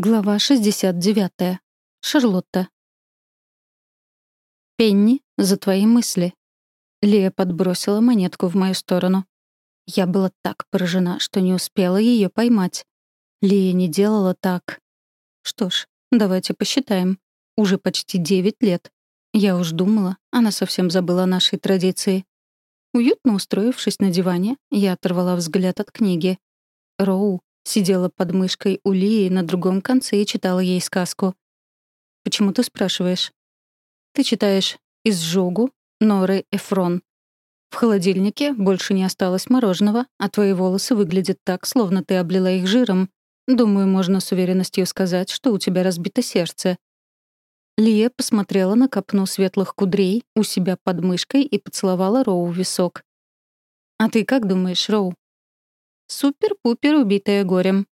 Глава 69. Шарлотта. «Пенни, за твои мысли». Лия подбросила монетку в мою сторону. Я была так поражена, что не успела ее поймать. Лия не делала так. Что ж, давайте посчитаем. Уже почти девять лет. Я уж думала, она совсем забыла о нашей традиции. Уютно устроившись на диване, я оторвала взгляд от книги. Роу, Сидела под мышкой у Лии на другом конце и читала ей сказку. «Почему ты спрашиваешь?» «Ты читаешь «Изжогу» Норы Эфрон. В холодильнике больше не осталось мороженого, а твои волосы выглядят так, словно ты облила их жиром. Думаю, можно с уверенностью сказать, что у тебя разбито сердце». Лия посмотрела на копну светлых кудрей у себя под мышкой и поцеловала Роу в висок. «А ты как думаешь, Роу?» Супер-пупер убитая горем.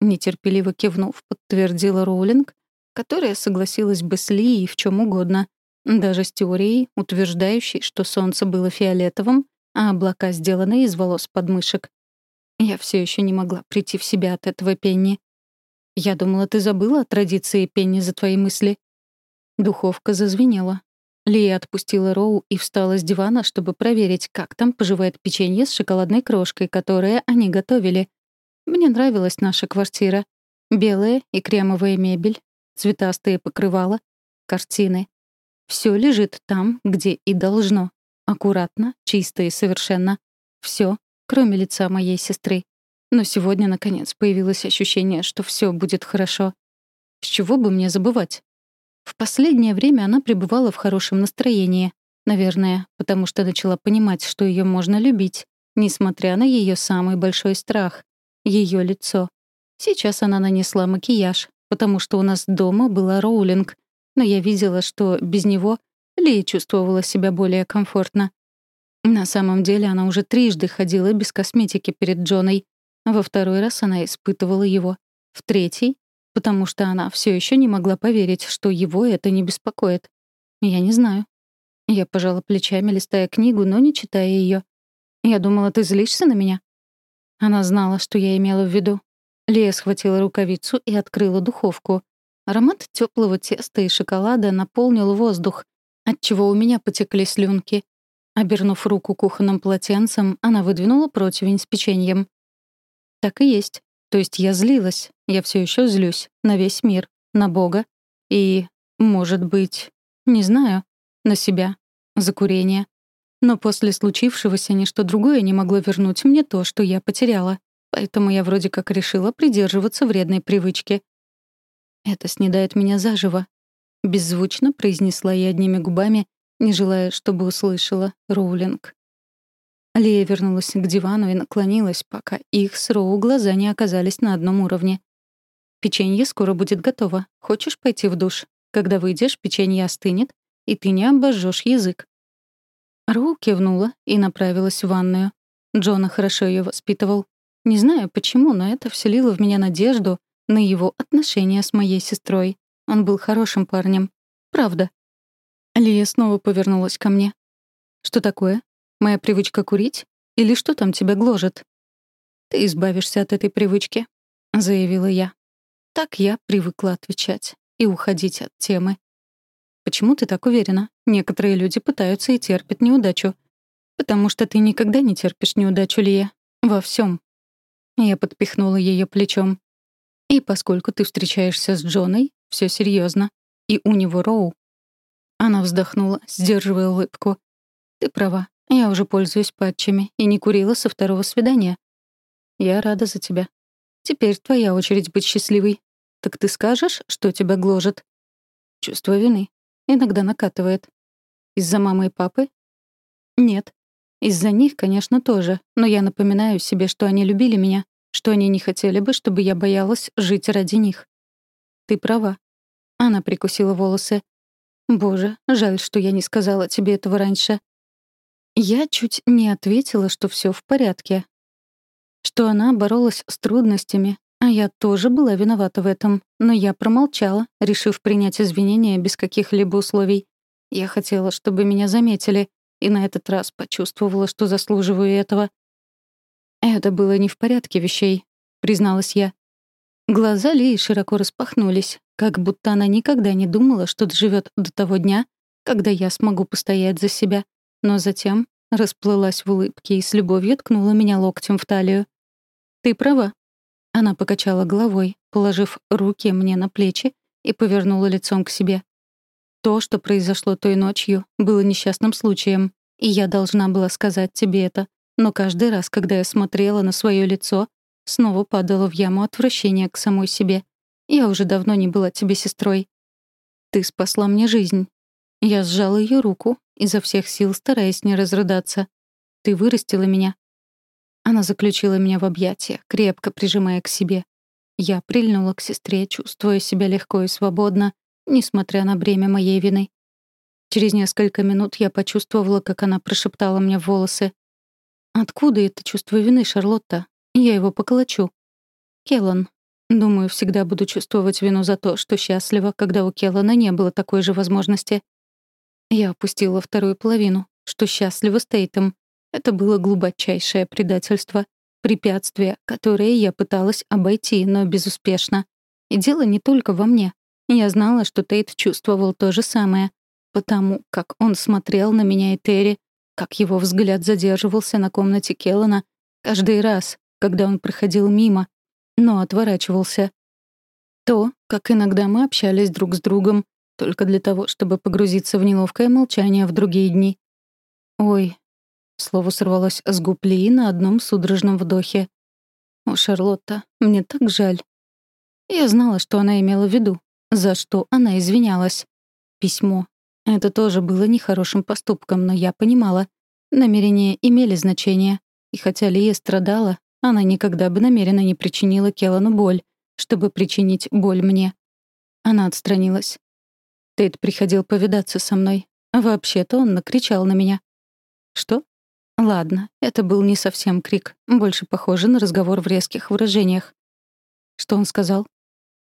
Нетерпеливо кивнув, подтвердила Роулинг, которая согласилась бы с Лией в чем угодно, даже с теорией, утверждающей, что солнце было фиолетовым, а облака сделаны из волос подмышек. Я все еще не могла прийти в себя от этого Пенни. Я думала, ты забыла о традиции Пенни за твои мысли. Духовка зазвенела. Лия отпустила Роу и встала с дивана, чтобы проверить, как там поживает печенье с шоколадной крошкой, которое они готовили. Мне нравилась наша квартира. Белая и кремовая мебель, цветастые покрывала, картины. Все лежит там, где и должно. Аккуратно, чисто и совершенно. Все, кроме лица моей сестры. Но сегодня, наконец, появилось ощущение, что все будет хорошо. С чего бы мне забывать? В последнее время она пребывала в хорошем настроении. Наверное, потому что начала понимать, что ее можно любить, несмотря на ее самый большой страх — ее лицо. Сейчас она нанесла макияж, потому что у нас дома была роулинг, но я видела, что без него Лия чувствовала себя более комфортно. На самом деле она уже трижды ходила без косметики перед Джоной. Во второй раз она испытывала его. В третий потому что она все еще не могла поверить, что его это не беспокоит. Я не знаю. Я пожала плечами, листая книгу, но не читая ее. Я думала, ты злишься на меня? Она знала, что я имела в виду. Лия схватила рукавицу и открыла духовку. Аромат теплого теста и шоколада наполнил воздух, отчего у меня потекли слюнки. Обернув руку кухонным полотенцем, она выдвинула противень с печеньем. Так и есть. То есть я злилась, я все еще злюсь на весь мир, на Бога и, может быть, не знаю, на себя, за курение. Но после случившегося ничто другое не могло вернуть мне то, что я потеряла. Поэтому я вроде как решила придерживаться вредной привычки. «Это снедает меня заживо», — беззвучно произнесла я одними губами, не желая, чтобы услышала Роулинг. Лия вернулась к дивану и наклонилась, пока их с Роу глаза не оказались на одном уровне. «Печенье скоро будет готово. Хочешь пойти в душ? Когда выйдешь, печенье остынет, и ты не обожжешь язык». Роу кивнула и направилась в ванную. Джона хорошо ее воспитывал. Не знаю почему, но это вселило в меня надежду на его отношения с моей сестрой. Он был хорошим парнем. Правда. Лия снова повернулась ко мне. «Что такое?» Моя привычка курить? Или что там тебя гложет? Ты избавишься от этой привычки, заявила я. Так я привыкла отвечать и уходить от темы. Почему ты так уверена? Некоторые люди пытаются и терпят неудачу. Потому что ты никогда не терпишь неудачу, Лия. Во всем. Я подпихнула ее плечом. И поскольку ты встречаешься с Джоной, все серьезно, и у него Роу. Она вздохнула, сдерживая улыбку. Ты права. Я уже пользуюсь патчами и не курила со второго свидания. Я рада за тебя. Теперь твоя очередь быть счастливой. Так ты скажешь, что тебя гложет? Чувство вины. Иногда накатывает. Из-за мамы и папы? Нет. Из-за них, конечно, тоже. Но я напоминаю себе, что они любили меня, что они не хотели бы, чтобы я боялась жить ради них. Ты права. Она прикусила волосы. Боже, жаль, что я не сказала тебе этого раньше. Я чуть не ответила, что все в порядке. Что она боролась с трудностями, а я тоже была виновата в этом. Но я промолчала, решив принять извинения без каких-либо условий. Я хотела, чтобы меня заметили, и на этот раз почувствовала, что заслуживаю этого. «Это было не в порядке вещей», — призналась я. Глаза Лии широко распахнулись, как будто она никогда не думала, что доживет до того дня, когда я смогу постоять за себя. Но затем расплылась в улыбке и с любовью ткнула меня локтем в талию. «Ты права». Она покачала головой, положив руки мне на плечи и повернула лицом к себе. То, что произошло той ночью, было несчастным случаем, и я должна была сказать тебе это. Но каждый раз, когда я смотрела на свое лицо, снова падала в яму отвращения к самой себе. Я уже давно не была тебе сестрой. Ты спасла мне жизнь. Я сжала ее руку, изо всех сил стараясь не разрыдаться. Ты вырастила меня. Она заключила меня в объятия, крепко прижимая к себе. Я прильнула к сестре, чувствуя себя легко и свободно, несмотря на бремя моей вины. Через несколько минут я почувствовала, как она прошептала мне в волосы. «Откуда это чувство вины, Шарлотта? Я его поколочу». «Келлан. Думаю, всегда буду чувствовать вину за то, что счастлива, когда у Келлана не было такой же возможности». Я опустила вторую половину, что счастлива с Тейтом. Это было глубочайшее предательство, препятствие, которое я пыталась обойти, но безуспешно. И дело не только во мне. Я знала, что Тейт чувствовал то же самое, потому как он смотрел на меня и Терри, как его взгляд задерживался на комнате Келлана каждый раз, когда он проходил мимо, но отворачивался. То, как иногда мы общались друг с другом, только для того, чтобы погрузиться в неловкое молчание в другие дни. «Ой», — слово сорвалось с губ Лии на одном судорожном вдохе. «О, Шарлотта, мне так жаль». Я знала, что она имела в виду, за что она извинялась. Письмо, это тоже было нехорошим поступком, но я понимала. Намерения имели значение. И хотя Лия страдала, она никогда бы намеренно не причинила Келану боль, чтобы причинить боль мне. Она отстранилась. Тейт приходил повидаться со мной. Вообще-то он накричал на меня. Что? Ладно, это был не совсем крик, больше похоже на разговор в резких выражениях. Что он сказал?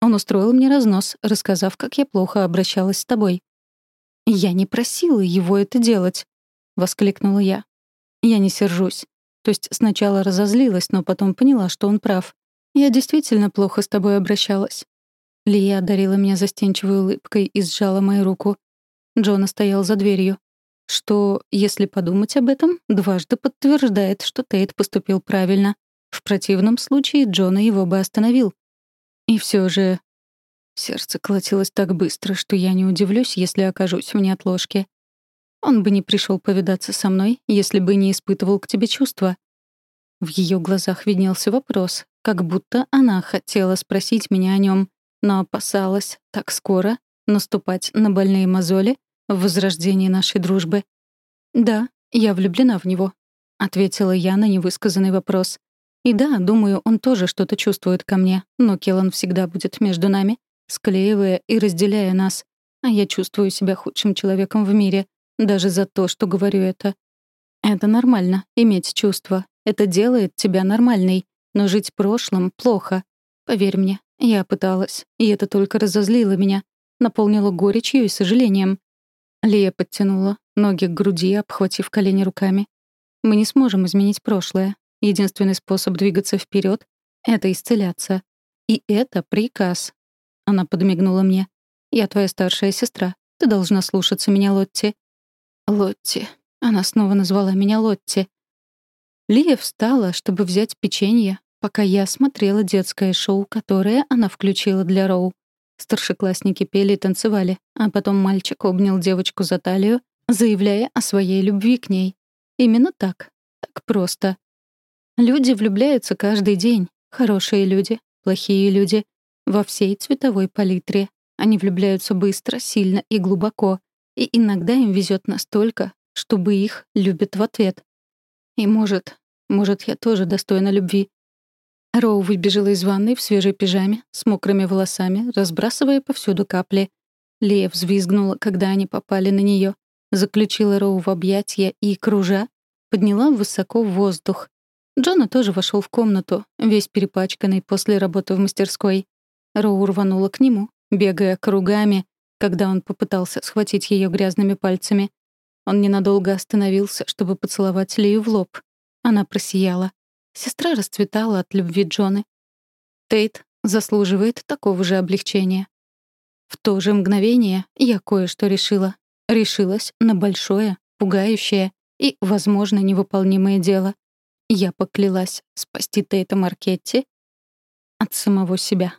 Он устроил мне разнос, рассказав, как я плохо обращалась с тобой. «Я не просила его это делать», — воскликнула я. «Я не сержусь. То есть сначала разозлилась, но потом поняла, что он прав. Я действительно плохо с тобой обращалась». Лия одарила меня застенчивой улыбкой и сжала мою руку. Джона стоял за дверью. Что, если подумать об этом, дважды подтверждает, что Тейт поступил правильно. В противном случае Джона его бы остановил. И все же Сердце колотилось так быстро, что я не удивлюсь, если окажусь в неотложке. Он бы не пришел повидаться со мной, если бы не испытывал к тебе чувства. В ее глазах виднелся вопрос, как будто она хотела спросить меня о нем, но опасалась так скоро наступать на больные мозоли в возрождении нашей дружбы. «Да, я влюблена в него», — ответила я на невысказанный вопрос. «И да, думаю, он тоже что-то чувствует ко мне, но Келлан всегда будет между нами, склеивая и разделяя нас. А я чувствую себя худшим человеком в мире, даже за то, что говорю это. Это нормально, иметь чувства. Это делает тебя нормальной. Но жить прошлым плохо. Поверь мне, я пыталась, и это только разозлило меня, наполнило горечью и сожалением. Лия подтянула ноги к груди, обхватив колени руками. Мы не сможем изменить прошлое. Единственный способ двигаться вперед — это исцеляться. И это приказ, она подмигнула мне. «Я твоя старшая сестра. Ты должна слушаться меня, Лотти». «Лотти». Она снова назвала меня Лотти. Лия встала, чтобы взять печенье, пока я смотрела детское шоу, которое она включила для Роу. Старшеклассники пели и танцевали, а потом мальчик обнял девочку за талию, заявляя о своей любви к ней. Именно так. Так просто. Люди влюбляются каждый день. Хорошие люди, плохие люди во всей цветовой палитре. Они влюбляются быстро, сильно и глубоко, и иногда им везет настолько, чтобы их любят в ответ. И может, может, я тоже достойна любви. Роу выбежала из ванной в свежей пижаме, с мокрыми волосами, разбрасывая повсюду капли. Лея взвизгнула, когда они попали на нее, заключила Роу в объятия и, кружа, подняла высоко в воздух. Джона тоже вошел в комнату, весь перепачканный после работы в мастерской. Роу рванула к нему, бегая кругами, когда он попытался схватить ее грязными пальцами. Он ненадолго остановился, чтобы поцеловать Лию в лоб. Она просияла. Сестра расцветала от любви Джоны. Тейт заслуживает такого же облегчения. В то же мгновение я кое-что решила. Решилась на большое, пугающее и, возможно, невыполнимое дело. Я поклялась спасти Тейта Маркетти от самого себя.